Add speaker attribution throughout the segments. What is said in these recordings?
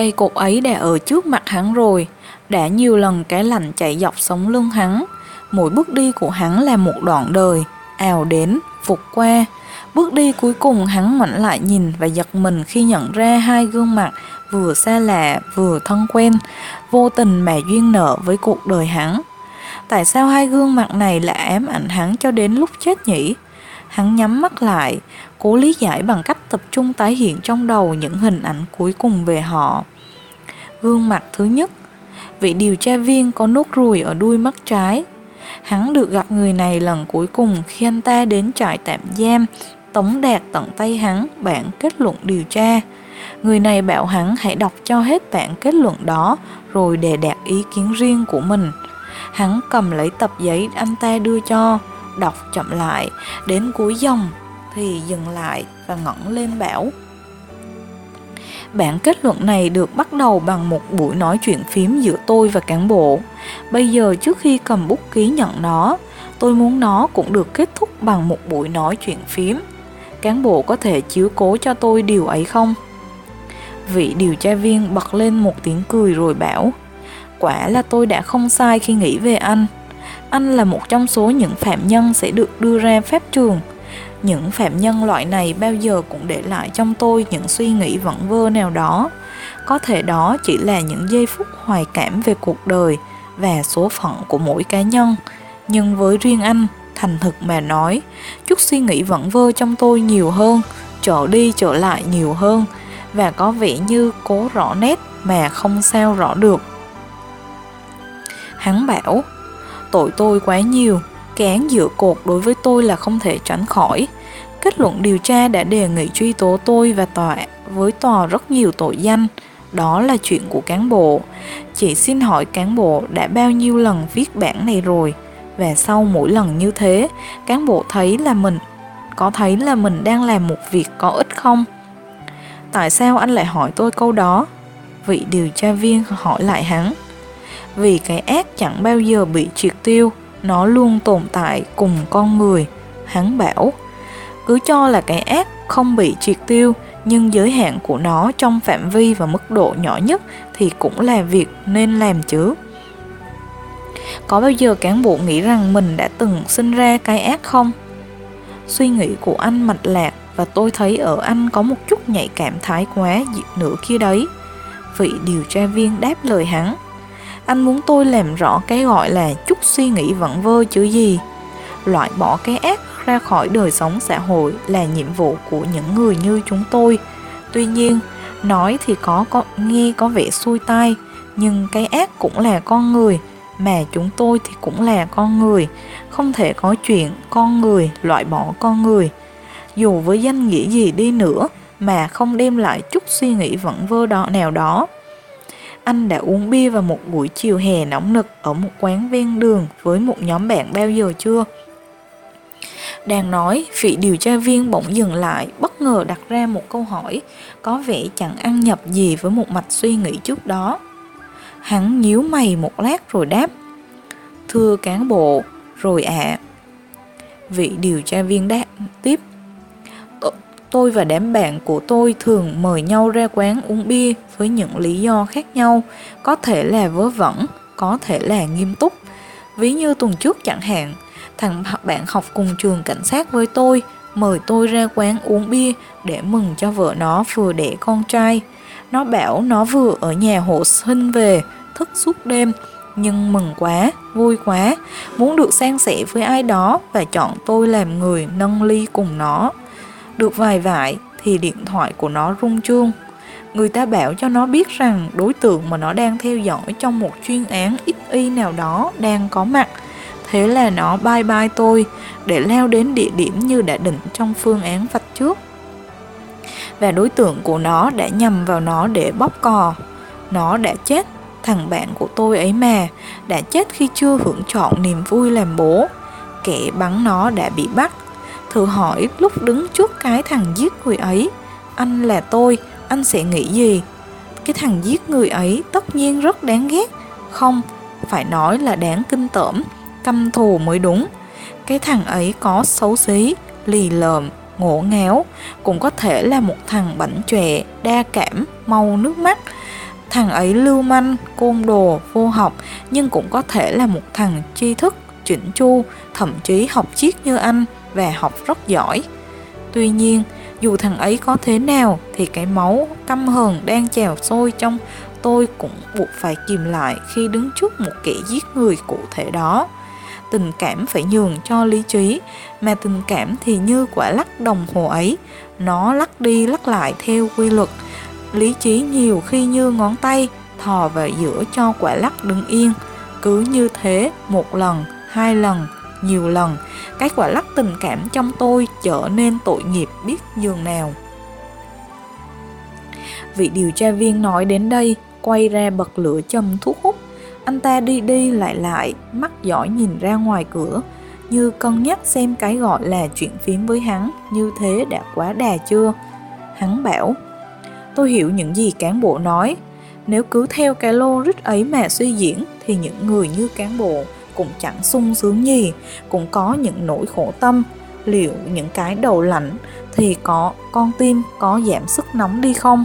Speaker 1: Cây cột ấy đã ở trước mặt hắn rồi, đã nhiều lần cái lạnh chạy dọc sống lưng hắn. Mỗi bước đi của hắn là một đoạn đời, ào đến, phục qua. Bước đi cuối cùng hắn ngoảnh lại nhìn và giật mình khi nhận ra hai gương mặt vừa xa lạ vừa thân quen, vô tình mà duyên nợ với cuộc đời hắn. Tại sao hai gương mặt này lại ám ảnh hắn cho đến lúc chết nhỉ? Hắn nhắm mắt lại, cố lý giải bằng cách tập trung tái hiện trong đầu những hình ảnh cuối cùng về họ. Gương mặt thứ nhất, vị điều tra viên có nốt ruồi ở đuôi mắt trái. Hắn được gặp người này lần cuối cùng khi anh ta đến trại tạm giam, tống đạt tận tay hắn bản kết luận điều tra. Người này bảo hắn hãy đọc cho hết bản kết luận đó rồi đề đạt ý kiến riêng của mình. Hắn cầm lấy tập giấy anh ta đưa cho, đọc chậm lại, đến cuối dòng thì dừng lại và ngẩng lên bảo. Bản kết luận này được bắt đầu bằng một buổi nói chuyện phím giữa tôi và cán bộ. Bây giờ trước khi cầm bút ký nhận nó, tôi muốn nó cũng được kết thúc bằng một buổi nói chuyện phím. Cán bộ có thể chiếu cố cho tôi điều ấy không? Vị điều tra viên bật lên một tiếng cười rồi bảo Quả là tôi đã không sai khi nghĩ về anh Anh là một trong số những phạm nhân sẽ được đưa ra phép trường những phạm nhân loại này bao giờ cũng để lại trong tôi những suy nghĩ vẩn vơ nào đó. Có thể đó chỉ là những giây phút hoài cảm về cuộc đời và số phận của mỗi cá nhân. Nhưng với riêng anh, thành thực mà nói, chút suy nghĩ vẩn vơ trong tôi nhiều hơn, trở đi trở lại nhiều hơn và có vẻ như cố rõ nét mà không sao rõ được. Hắn bảo, tội tôi quá nhiều kén giữa cột đối với tôi là không thể tránh khỏi. Kết luận điều tra đã đề nghị truy tố tôi và tòa với tòa rất nhiều tội danh. Đó là chuyện của cán bộ. Chị xin hỏi cán bộ đã bao nhiêu lần viết bản này rồi? Và sau mỗi lần như thế, cán bộ thấy là mình có thấy là mình đang làm một việc có ích không? Tại sao anh lại hỏi tôi câu đó? Vị điều tra viên hỏi lại hắn. Vì cái ác chẳng bao giờ bị triệt tiêu, nó luôn tồn tại cùng con người. Hắn bảo, cứ cho là cái ác không bị triệt tiêu, nhưng giới hạn của nó trong phạm vi và mức độ nhỏ nhất thì cũng là việc nên làm chứ. Có bao giờ cán bộ nghĩ rằng mình đã từng sinh ra cái ác không? Suy nghĩ của anh mạch lạc và tôi thấy ở anh có một chút nhạy cảm thái quá nửa kia đấy. Vị điều tra viên đáp lời hắn anh muốn tôi làm rõ cái gọi là chút suy nghĩ vẩn vơ chứ gì? Loại bỏ cái ác ra khỏi đời sống xã hội là nhiệm vụ của những người như chúng tôi. Tuy nhiên nói thì có, có nghe có vẻ xuôi tai nhưng cái ác cũng là con người mà chúng tôi thì cũng là con người. Không thể có chuyện con người loại bỏ con người. Dù với danh nghĩa gì đi nữa mà không đem lại chút suy nghĩ vẩn vơ đó nào đó anh đã uống bia vào một buổi chiều hè nóng nực ở một quán ven đường với một nhóm bạn bao giờ chưa? Đang nói, vị điều tra viên bỗng dừng lại, bất ngờ đặt ra một câu hỏi, có vẻ chẳng ăn nhập gì với một mạch suy nghĩ trước đó. Hắn nhíu mày một lát rồi đáp, Thưa cán bộ, rồi ạ. À. Vị điều tra viên đáp tiếp, Tôi và đám bạn của tôi thường mời nhau ra quán uống bia với những lý do khác nhau, có thể là vớ vẩn, có thể là nghiêm túc. Ví như tuần trước chẳng hạn, thằng bạn học cùng trường cảnh sát với tôi mời tôi ra quán uống bia để mừng cho vợ nó vừa đẻ con trai. Nó bảo nó vừa ở nhà hộ sinh về, thức suốt đêm, nhưng mừng quá, vui quá, muốn được san sẻ với ai đó và chọn tôi làm người nâng ly cùng nó. Được vài vại thì điện thoại của nó rung chuông. Người ta bảo cho nó biết rằng đối tượng mà nó đang theo dõi trong một chuyên án ít y nào đó đang có mặt. Thế là nó bye bye tôi để leo đến địa điểm như đã định trong phương án vạch trước. Và đối tượng của nó đã nhầm vào nó để bóp cò. Nó đã chết, thằng bạn của tôi ấy mà, đã chết khi chưa hưởng chọn niềm vui làm bố. Kẻ bắn nó đã bị bắt Thử hỏi lúc đứng trước cái thằng giết người ấy. Anh là tôi, anh sẽ nghĩ gì? Cái thằng giết người ấy tất nhiên rất đáng ghét. Không, phải nói là đáng kinh tởm Căm thù mới đúng. Cái thằng ấy có xấu xí, lì lợm, ngổ ngáo Cũng có thể là một thằng bảnh chòe, đa cảm, mau nước mắt. Thằng ấy lưu manh, côn đồ, vô học nhưng cũng có thể là một thằng tri thức, chỉnh chu, thậm chí học chiết như anh và học rất giỏi. Tuy nhiên, dù thằng ấy có thế nào thì cái máu căm hờn đang trào sôi trong tôi cũng buộc phải kìm lại khi đứng trước một kẻ giết người cụ thể đó. Tình cảm phải nhường cho lý trí mà tình cảm thì như quả lắc đồng hồ ấy. Nó lắc đi lắc lại theo quy luật. Lý trí nhiều khi như ngón tay thò vào giữa cho quả lắc đứng yên. Cứ như thế một lần hai lần nhiều lần. Cái quả lắc tình cảm trong tôi trở nên tội nghiệp biết nhường nào. Vị điều tra viên nói đến đây, quay ra bật lửa châm thuốc hút. Anh ta đi đi lại lại, mắt giỏi nhìn ra ngoài cửa. Như cân nhắc xem cái gọi là chuyện phím với hắn như thế đã quá đà chưa. Hắn bảo, tôi hiểu những gì cán bộ nói. Nếu cứ theo cái lô rít ấy mà suy diễn thì những người như cán bộ cũng chẳng sung sướng gì, cũng có những nỗi khổ tâm. Liệu những cái đầu lạnh thì có con tim có giảm sức nóng đi không?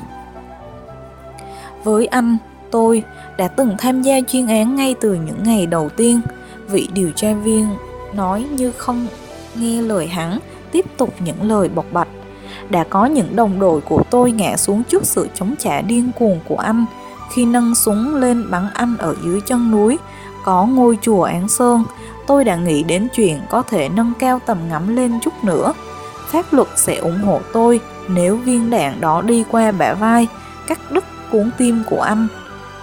Speaker 1: Với anh, tôi đã từng tham gia chuyên án ngay từ những ngày đầu tiên. Vị điều tra viên nói như không nghe lời hắn, tiếp tục những lời bộc bạch. Đã có những đồng đội của tôi ngã xuống trước sự chống trả điên cuồng của anh, khi nâng súng lên bắn anh ở dưới chân núi có ngôi chùa án sơn, tôi đã nghĩ đến chuyện có thể nâng cao tầm ngắm lên chút nữa. Pháp luật sẽ ủng hộ tôi nếu viên đạn đó đi qua bả vai, cắt đứt cuốn tim của anh.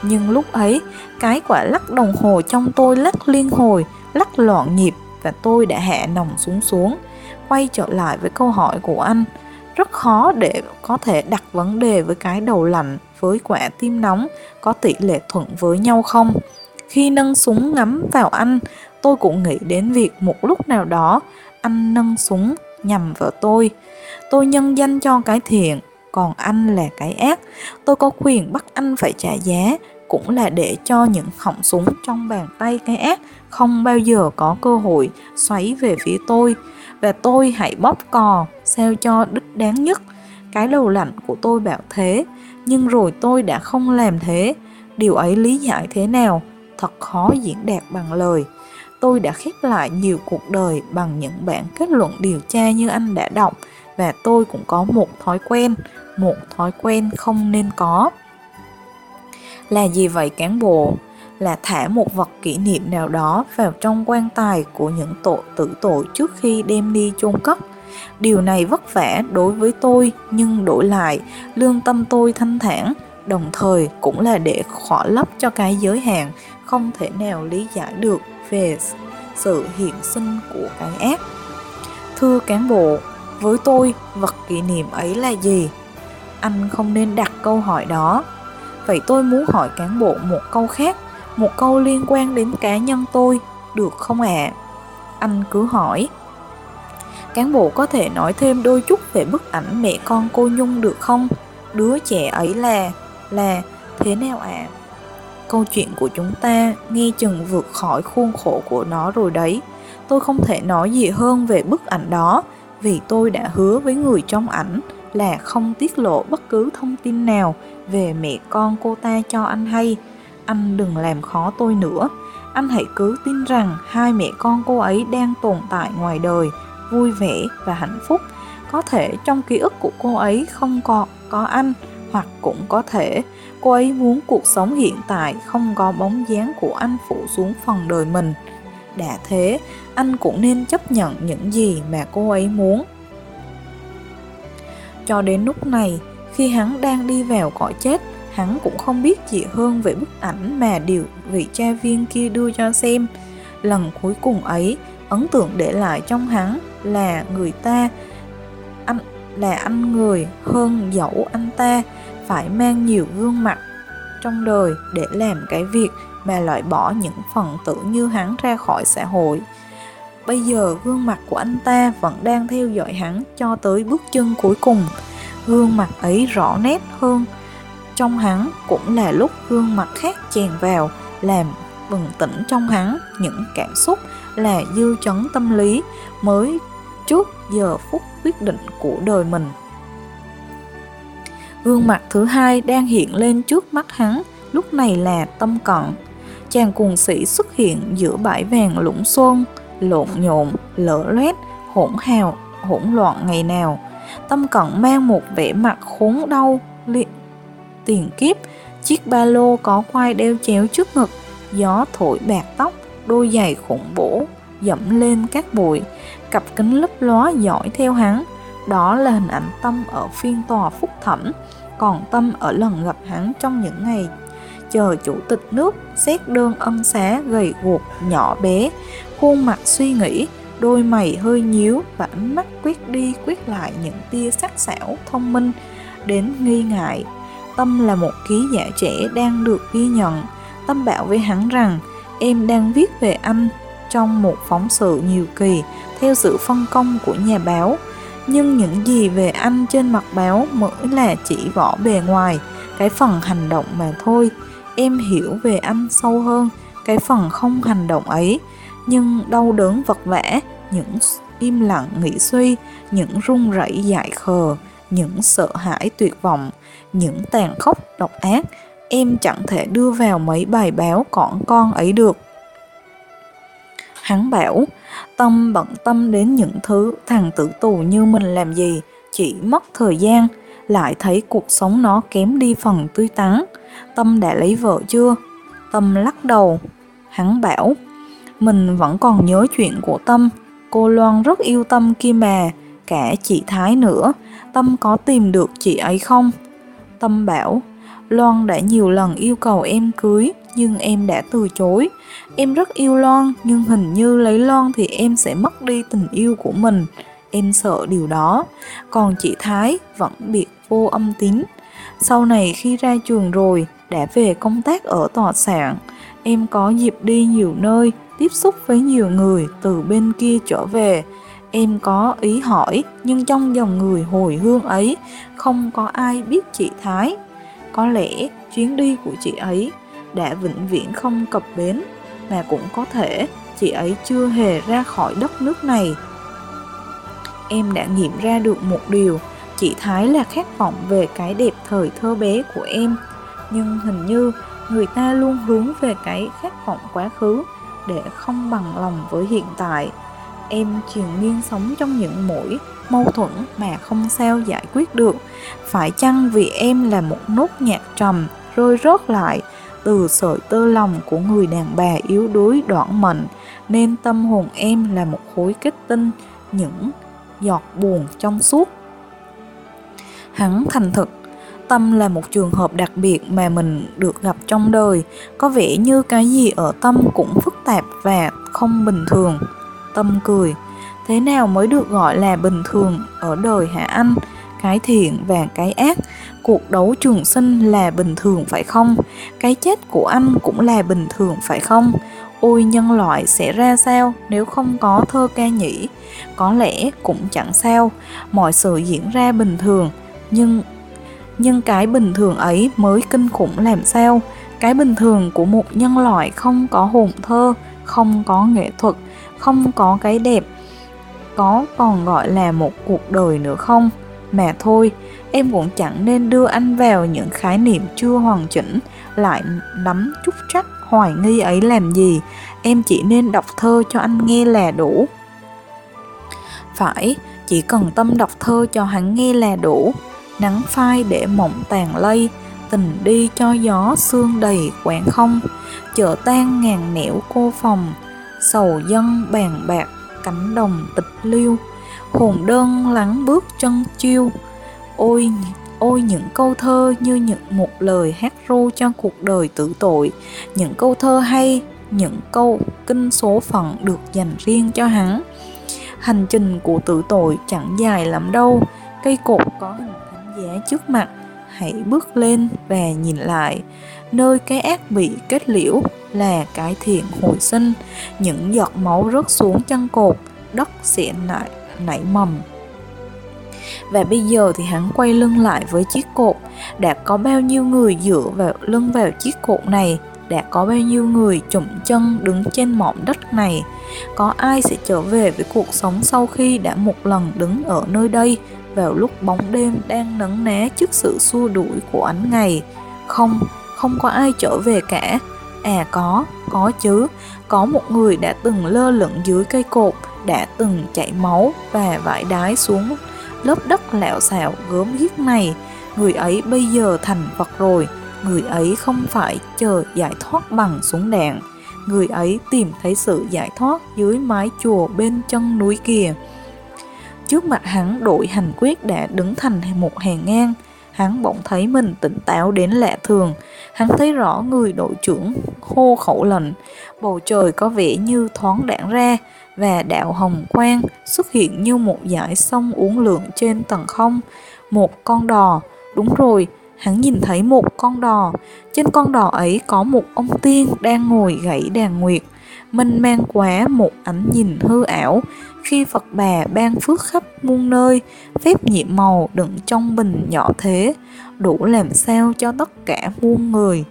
Speaker 1: Nhưng lúc ấy, cái quả lắc đồng hồ trong tôi lắc liên hồi, lắc loạn nhịp và tôi đã hạ nòng xuống xuống, quay trở lại với câu hỏi của anh. Rất khó để có thể đặt vấn đề với cái đầu lạnh với quả tim nóng có tỷ lệ thuận với nhau không? Khi nâng súng ngắm vào anh tôi cũng nghĩ đến việc một lúc nào đó anh nâng súng nhằm vào tôi. Tôi nhân danh cho cái thiện, còn anh là cái ác. Tôi có quyền bắt anh phải trả giá, cũng là để cho những họng súng trong bàn tay cái ác không bao giờ có cơ hội xoáy về phía tôi. Và tôi hãy bóp cò, sao cho đích đáng nhất. Cái đầu lạnh của tôi bảo thế, nhưng rồi tôi đã không làm thế. Điều ấy lý giải thế nào? Thật khó diễn đạt bằng lời. Tôi đã khép lại nhiều cuộc đời bằng những bản kết luận điều tra như anh đã đọc, và tôi cũng có một thói quen, một thói quen không nên có. Là gì vậy cán bộ? Là thả một vật kỷ niệm nào đó vào trong quan tài của những tội tử tội trước khi đem đi chôn cất. Điều này vất vả đối với tôi, nhưng đổi lại, lương tâm tôi thanh thản đồng thời cũng là để khỏa lấp cho cái giới hạn không thể nào lý giải được về sự hiện sinh của cái ác. Thưa cán bộ, với tôi, vật kỷ niệm ấy là gì? Anh không nên đặt câu hỏi đó. Vậy tôi muốn hỏi cán bộ một câu khác, một câu liên quan đến cá nhân tôi, được không ạ? À? anh cứ hỏi. Cán bộ có thể nói thêm đôi chút về bức ảnh mẹ con cô nhung được không? Đứa trẻ ấy là là thế nào ạ? À? câu chuyện của chúng ta nghe chừng vượt khỏi khuôn khổ của nó rồi đấy. Tôi không thể nói gì hơn về bức ảnh đó, vì tôi đã hứa với người trong ảnh là không tiết lộ bất cứ thông tin nào về mẹ con cô ta cho anh hay. Anh đừng làm khó tôi nữa. Anh hãy cứ tin rằng hai mẹ con cô ấy đang tồn tại ngoài đời, vui vẻ và hạnh phúc. Có thể trong ký ức của cô ấy không còn có anh hoặc cũng có thể. Cô ấy muốn cuộc sống hiện tại không có bóng dáng của anh phủ xuống phần đời mình. Đã thế, anh cũng nên chấp nhận những gì mà cô ấy muốn. Cho đến lúc này, khi hắn đang đi vào cõi chết, hắn cũng không biết gì hơn về bức ảnh mà điều vị cha viên kia đưa cho xem. Lần cuối cùng ấy, ấn tượng để lại trong hắn là người ta là anh người, hơn dẫu anh ta phải mang nhiều gương mặt trong đời để làm cái việc mà loại bỏ những phần tử như hắn ra khỏi xã hội. Bây giờ gương mặt của anh ta vẫn đang theo dõi hắn cho tới bước chân cuối cùng. Gương mặt ấy rõ nét hơn. Trong hắn cũng là lúc gương mặt khác chèn vào, làm bừng tỉnh trong hắn những cảm xúc là dư chấn tâm lý mới trước giờ phút quyết định của đời mình gương mặt thứ hai đang hiện lên trước mắt hắn lúc này là tâm cận. Chàng cuồng sĩ xuất hiện giữa bãi vàng lũng xuân, lộn nhộn, lỡ loét, hỗn hào, hỗn loạn ngày nào. Tâm cận mang một vẻ mặt khốn đau, liệt tiền kiếp, chiếc ba lô có quai đeo chéo trước ngực, gió thổi bạc tóc, đôi giày khủng bố, dẫm lên các bụi, cặp kính lấp lóa dõi theo hắn. Đó là hình ảnh Tâm ở phiên tòa phúc thẩm, còn Tâm ở lần gặp hắn trong những ngày chờ chủ tịch nước xét đơn ân xá gầy guộc nhỏ bé, khuôn mặt suy nghĩ, đôi mày hơi nhíu và ánh mắt quyết đi quyết lại những tia sắc sảo thông minh đến nghi ngại. Tâm là một ký giả trẻ đang được ghi nhận. Tâm bảo với hắn rằng em đang viết về anh trong một phóng sự nhiều kỳ theo sự phân công của nhà báo. Nhưng những gì về anh trên mặt báo mới là chỉ vỏ bề ngoài, cái phần hành động mà thôi. Em hiểu về anh sâu hơn, cái phần không hành động ấy. Nhưng đau đớn vật vã, những im lặng nghĩ suy, những run rẩy dại khờ, những sợ hãi tuyệt vọng, những tàn khốc độc ác, em chẳng thể đưa vào mấy bài báo cỏn con ấy được. Hắn bảo, Tâm bận tâm đến những thứ thằng tử tù như mình làm gì, chỉ mất thời gian, lại thấy cuộc sống nó kém đi phần tươi tắn. Tâm đã lấy vợ chưa? Tâm lắc đầu. Hắn bảo, mình vẫn còn nhớ chuyện của Tâm, cô Loan rất yêu Tâm kia mà, cả chị Thái nữa, Tâm có tìm được chị ấy không? Tâm bảo, Loan đã nhiều lần yêu cầu em cưới, nhưng em đã từ chối. Em rất yêu Loan, nhưng hình như lấy Loan thì em sẽ mất đi tình yêu của mình. Em sợ điều đó. Còn chị Thái vẫn biệt vô âm tín. Sau này khi ra trường rồi, đã về công tác ở tòa sản, em có dịp đi nhiều nơi, tiếp xúc với nhiều người từ bên kia trở về. Em có ý hỏi, nhưng trong dòng người hồi hương ấy, không có ai biết chị Thái. Có lẽ chuyến đi của chị ấy đã vĩnh viễn không cập bến, mà cũng có thể chị ấy chưa hề ra khỏi đất nước này. Em đã nghiệm ra được một điều, chị Thái là khát vọng về cái đẹp thời thơ bé của em, nhưng hình như người ta luôn hướng về cái khát vọng quá khứ để không bằng lòng với hiện tại. Em triền miên sống trong những mũi mâu thuẫn mà không sao giải quyết được. Phải chăng vì em là một nốt nhạc trầm rơi rớt lại từ sợi tơ lòng của người đàn bà yếu đuối đoạn mệnh, nên tâm hồn em là một khối kết tinh, những giọt buồn trong suốt. Hắn thành thực tâm là một trường hợp đặc biệt mà mình được gặp trong đời, có vẻ như cái gì ở tâm cũng phức tạp và không bình thường. Tâm cười, thế nào mới được gọi là bình thường ở đời hả anh? Cái thiện và cái ác cuộc đấu trường sinh là bình thường phải không? Cái chết của anh cũng là bình thường phải không? Ôi, nhân loại sẽ ra sao nếu không có thơ ca nhỉ? Có lẽ cũng chẳng sao. Mọi sự diễn ra bình thường. Nhưng nhưng cái bình thường ấy mới kinh khủng làm sao? Cái bình thường của một nhân loại không có hồn thơ, không có nghệ thuật, không có cái đẹp, có còn gọi là một cuộc đời nữa không? Mà thôi em cũng chẳng nên đưa anh vào những khái niệm chưa hoàn chỉnh, lại nắm chút chắc hoài nghi ấy làm gì. Em chỉ nên đọc thơ cho anh nghe là đủ. Phải, chỉ cần tâm đọc thơ cho hắn nghe là đủ. Nắng phai để mộng tàn lây, tình đi cho gió sương đầy quảng không. Chợ tan ngàn nẻo cô phòng, sầu dân bàn bạc, cánh đồng tịch liêu. Hồn đơn lắng bước chân chiêu ôi ôi những câu thơ như những một lời hát ru cho cuộc đời tử tội. Những câu thơ hay, những câu kinh số phận được dành riêng cho hắn. Hành trình của tử tội chẳng dài lắm đâu. Cây cột có hình thánh giá trước mặt. Hãy bước lên và nhìn lại. Nơi cái ác bị kết liễu là cái thiện hồi sinh. Những giọt máu rớt xuống chân cột, đất sẽ lại nảy mầm và bây giờ thì hắn quay lưng lại với chiếc cột. Đã có bao nhiêu người dựa vào lưng vào chiếc cột này? Đã có bao nhiêu người chụm chân đứng trên mỏm đất này? Có ai sẽ trở về với cuộc sống sau khi đã một lần đứng ở nơi đây vào lúc bóng đêm đang nấn ná trước sự xua đuổi của ánh ngày? Không không có ai trở về cả. À có, có chứ, có một người đã từng lơ lửng dưới cây cột, đã từng chảy máu và vải đái xuống lớp đất lẹo xạo gớm ghiếc này. Người ấy bây giờ thành vật rồi, người ấy không phải chờ giải thoát bằng súng đạn. Người ấy tìm thấy sự giải thoát dưới mái chùa bên chân núi kia Trước mặt hắn đội hành quyết đã đứng thành một hàng ngang, hắn bỗng thấy mình tỉnh táo đến lạ thường. Hắn thấy rõ người đội trưởng hô khẩu lệnh, bầu trời có vẻ như thoáng đạn ra, và đạo hồng quang xuất hiện như một dải sông uốn lượn trên tầng không. Một con đò, đúng rồi, hắn nhìn thấy một con đò. Trên con đò ấy có một ông tiên đang ngồi gãy đàn nguyệt. Minh mang quá một ánh nhìn hư ảo, khi Phật bà ban phước khắp muôn nơi, phép nhiệm màu đựng trong bình nhỏ thế, đủ làm sao cho tất cả muôn người.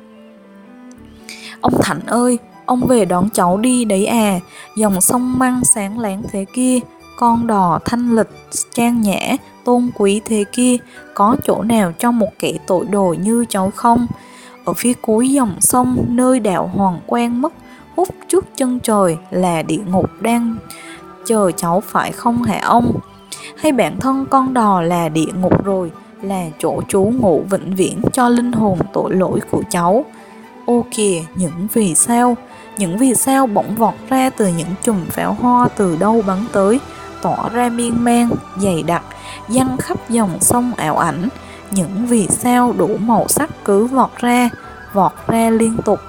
Speaker 1: Ông Thạnh ơi, ông về đón cháu đi đấy à, dòng sông măng sáng láng thế kia, con đò thanh lịch, trang nhã, tôn quý thế kia, có chỗ nào cho một kẻ tội đồ như cháu không? Ở phía cuối dòng sông, nơi đạo hoàng quang mất, hút trước chân trời là địa ngục đang chờ cháu phải không hả ông? Hay bản thân con đò là địa ngục rồi, là chỗ trú ngụ vĩnh viễn cho linh hồn tội lỗi của cháu? Ô kìa, những vì sao? Những vì sao bỗng vọt ra từ những chùm pháo hoa từ đâu bắn tới, tỏ ra miên man, dày đặc, dăng khắp dòng sông ảo ảnh. Những vì sao đủ màu sắc cứ vọt ra, vọt ra liên tục,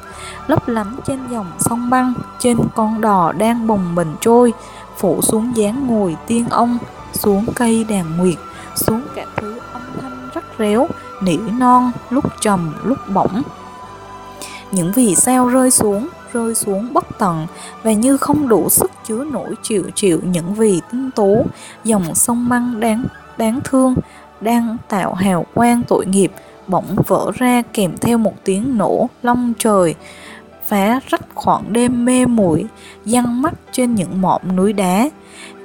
Speaker 1: lấp lánh trên dòng sông băng, trên con đò đang bồng bềnh trôi, phủ xuống dáng ngồi tiên ông, xuống cây đàn nguyệt, xuống cả thứ âm thanh rắc réo, nỉ non, lúc trầm, lúc bổng. Những vì sao rơi xuống, rơi xuống bất tận và như không đủ sức chứa nổi chịu chịu những vì tinh tú, dòng sông măng đáng đáng thương đang tạo hào quang tội nghiệp bỗng vỡ ra kèm theo một tiếng nổ long trời phá rách khoảng đêm mê muội dăng mắt trên những mỏm núi đá.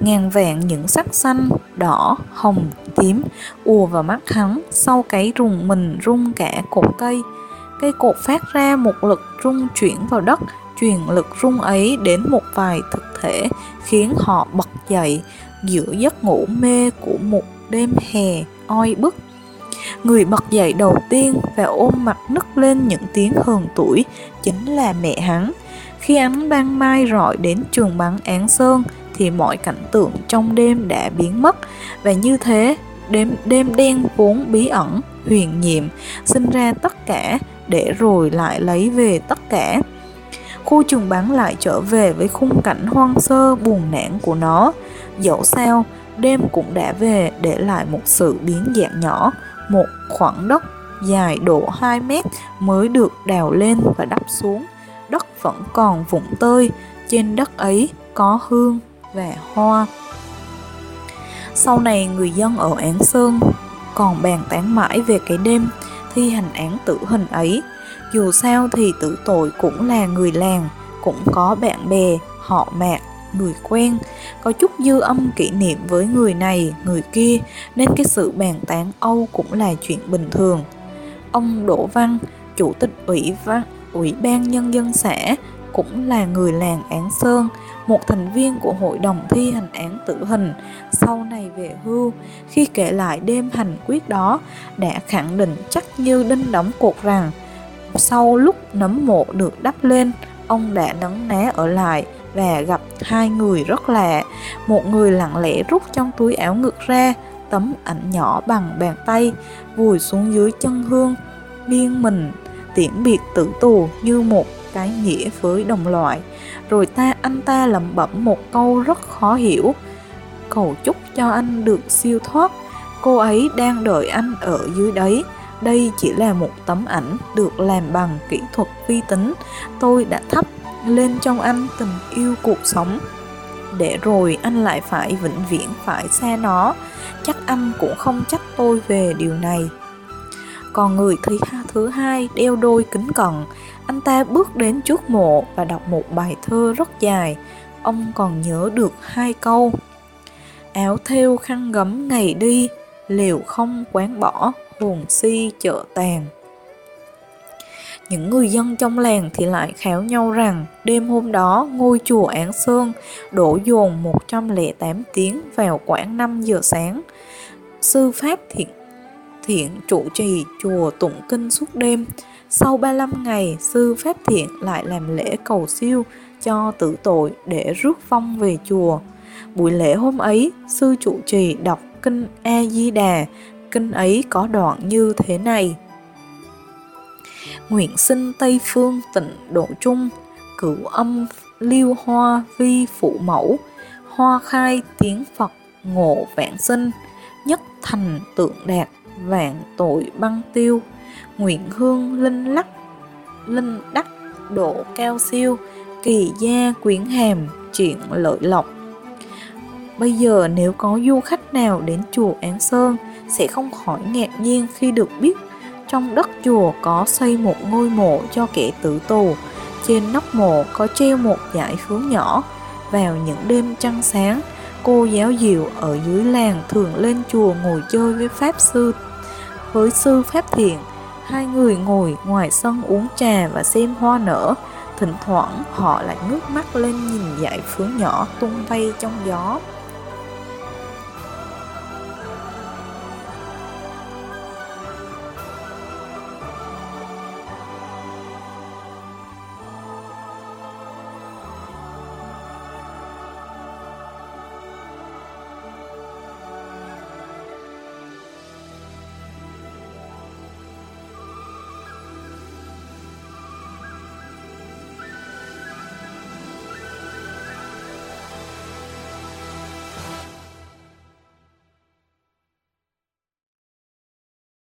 Speaker 1: Ngàn vạn những sắc xanh đỏ hồng tím ùa vào mắt hắn sau cái rùng mình rung cả cột cây cây cột phát ra một lực rung chuyển vào đất, truyền lực rung ấy đến một vài thực thể, khiến họ bật dậy giữa giấc ngủ mê của một đêm hè oi bức Người bật dậy đầu tiên và ôm mặt nức lên những tiếng hờn tuổi chính là mẹ hắn. Khi ánh ban mai rọi đến trường bắn án sơn thì mọi cảnh tượng trong đêm đã biến mất và như thế, đêm đêm đen vốn bí ẩn, huyền nhiệm, sinh ra tất cả để rồi lại lấy về tất cả khu trường bán lại trở về với khung cảnh hoang sơ buồn nản của nó dẫu sao đêm cũng đã về để lại một sự biến dạng nhỏ một khoảng đất dài độ 2 mét mới được đào lên và đắp xuống. Đất vẫn còn vụng tơi, trên đất ấy có hương và hoa. Sau này người dân ở Án Sơn còn bàn tán mãi về cái đêm thi hành án tử hình ấy. Dù sao thì tử tội cũng là người làng, cũng có bạn bè, họ mạc, người quen, có chút dư âm kỷ niệm với người này, người kia, nên cái sự bàn tán Âu cũng là chuyện bình thường. Ông Đỗ Văn, chủ tịch ủy văn, ủy ban nhân dân xã, cũng là người làng Án Sơn, một thành viên của hội đồng thi hành án tử hình, sau này về hưu, khi kể lại đêm hành quyết đó, đã khẳng định chắc như đinh đóng cột rằng, sau lúc nấm mộ được đắp lên, ông đã nấn ná ở lại, và gặp hai người rất lạ. Một người lặng lẽ rút trong túi áo ngực ra tấm ảnh nhỏ bằng bàn tay, vùi xuống dưới chân hương, biên mình tiễn biệt tử tù như một cái nghĩa với đồng loại. Rồi ta anh ta lẩm bẩm một câu rất khó hiểu. Cầu chúc cho anh được siêu thoát. Cô ấy đang đợi anh ở dưới đấy. Đây chỉ là một tấm ảnh được làm bằng kỹ thuật vi tính. Tôi đã thắp lên trong anh tình yêu cuộc sống để rồi anh lại phải vĩnh viễn phải xa nó chắc anh cũng không trách tôi về điều này còn người thứ, thứ hai đeo đôi kính cận anh ta bước đến trước mộ và đọc một bài thơ rất dài ông còn nhớ được hai câu áo thêu khăn gấm ngày đi liều không quán bỏ, hồn si chợ tàn Những người dân trong làng thì lại khéo nhau rằng, đêm hôm đó ngôi chùa Án Sơn đổ dồn 108 tiếng vào khoảng 5 giờ sáng. Sư Pháp Thiện Thiện trụ trì, chùa tụng kinh suốt đêm. Sau 35 ngày, sư Pháp Thiện lại làm lễ cầu siêu cho tử tội để rước vong về chùa. Buổi lễ hôm ấy, sư trụ trì đọc kinh A Di Đà, kinh ấy có đoạn như thế này: Nguyện sinh Tây phương tịnh độ trung, cửu âm liêu hoa vi phụ mẫu, hoa khai tiếng Phật ngộ vạn sinh, nhất thành tượng đạt vạn tội băng tiêu, nguyện hương linh lắc linh đắc độ cao siêu, kỳ gia quyển hàm chuyện lợi lộc Bây giờ nếu có du khách nào đến chùa Án Sơn sẽ không khỏi ngạc nhiên khi được biết trong đất chùa có xây một ngôi mộ cho kẻ tử tù. Trên nóc mộ có treo một dải hướng nhỏ. Vào những đêm trăng sáng, cô giáo diệu ở dưới làng thường lên chùa ngồi chơi với Pháp Sư. Với Sư Pháp Thiện, hai người ngồi ngoài sân uống trà và xem hoa nở. Thỉnh thoảng họ lại ngước mắt lên nhìn dải phướng nhỏ tung bay trong gió.